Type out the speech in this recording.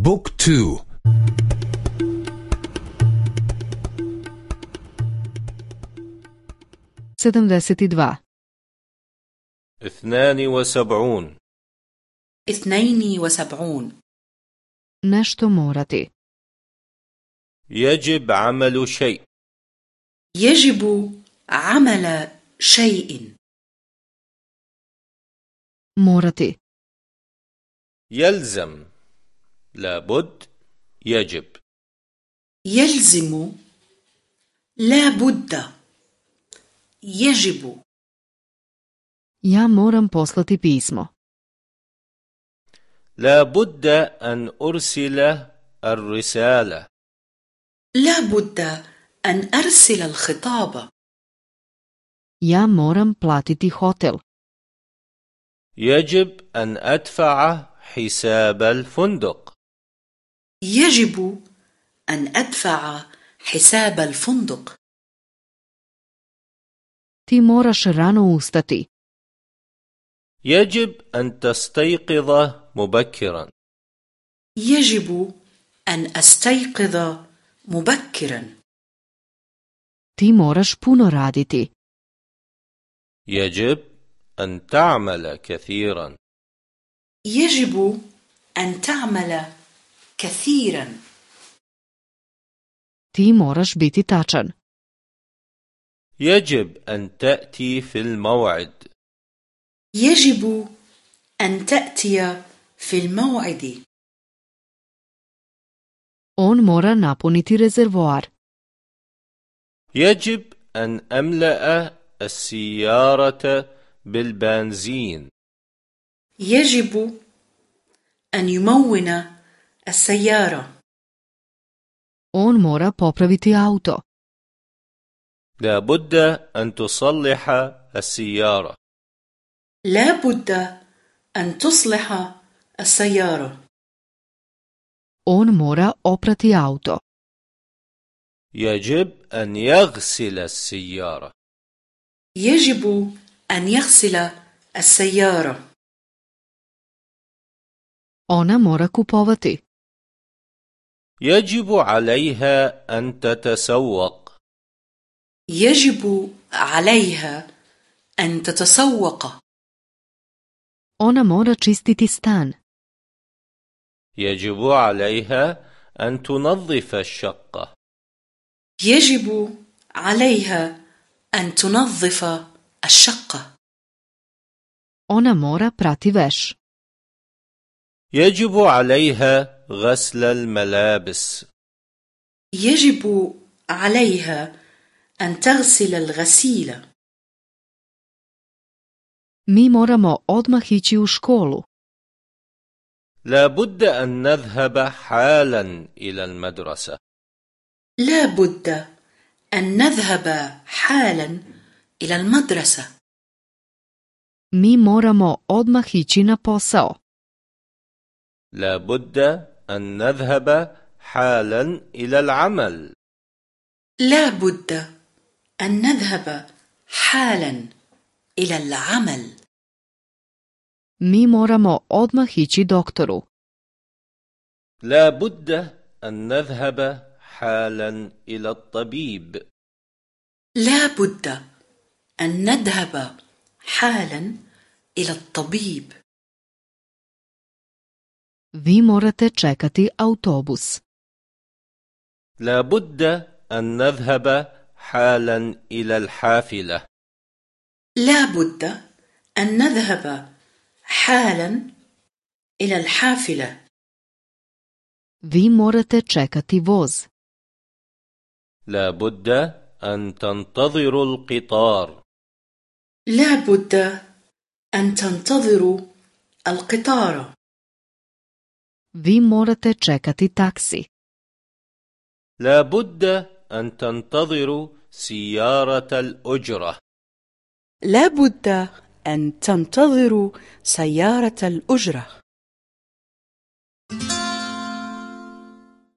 بوك تو. sedamdeset dva اثنان وسبعون. اثنين وسبعون. nešto morati يجب عمل شيء. يجب عمل شيء. morati يلزم. لابد يجب. يلزم لا بد يجب. Ja moram poslati pismo. لابد أن أرسل الرسالة. لا بد أن أرسل الخطاب. Ja moram platiti hotel. يجب أن أدفع حساب الفندق. يجب أن أدفع حساب الفندق. ti moraš rano ustati يجب أن تستيقظ مبكرا. يجب أن أستيقظ مبكرا. ti moraš puno raditi يجب أن تعمل كثيرا. يجب أن تعمل كثيرا. Ti moraš biti tačan. يجب أن تأتي في الموعد. يجب أن تأتي في الموعد. On mora napuniti rezervoar. يجب أن أملأ السيارة بالبنزين. يجب أن يمون السيارة. On mora popraviti auto. لا بد أن تصلح السيارة. لا بد أن تصلح السيارة. On mora oprati auto. يجب أن يغسل السيارة. يجب أن يغسل السيارة. Ona mora kupovati. يجب عليها أن تتسوق. يجب عليها أن تتسوق. Ona mora čistiti stan. يجب عليها أن تنظف الشقة. يجب عليها أن تنظف الشقة. Ona mora prati veš. يجب عليها غسل الملابس. يجب عليها أن تغسل الغسيل. Mi moramo odmah ići u školu. لا بد أن نذهب حالا إلى المدرسة. لا بد أن نذهب حالا إلى المدرسة. Mi moramo odmah ići na posao. لا بد أن نذهب حالا إلى العمل. لا بد أن نذهب حالا إلى العمل. Mi moramo odmah ići doktoru. لا بد أن نذهب حالا إلى الطبيب. لا بد أن نذهب حالا إلى الطبيب. Vi morate čekati autobus لا بد أن نذهب حالا إلى الحافلة. لا بد أن نذهب حالا إلى الحافلة. Vi morate čekati voz. لا بد أن تنتظروا القطار. لا بد أن تنتظروا القطار. Vi morate čekati taksi. لا بد أن تنتظروا سيارة الأجرة. لا بد أن تنتظروا سيارة الأجرة.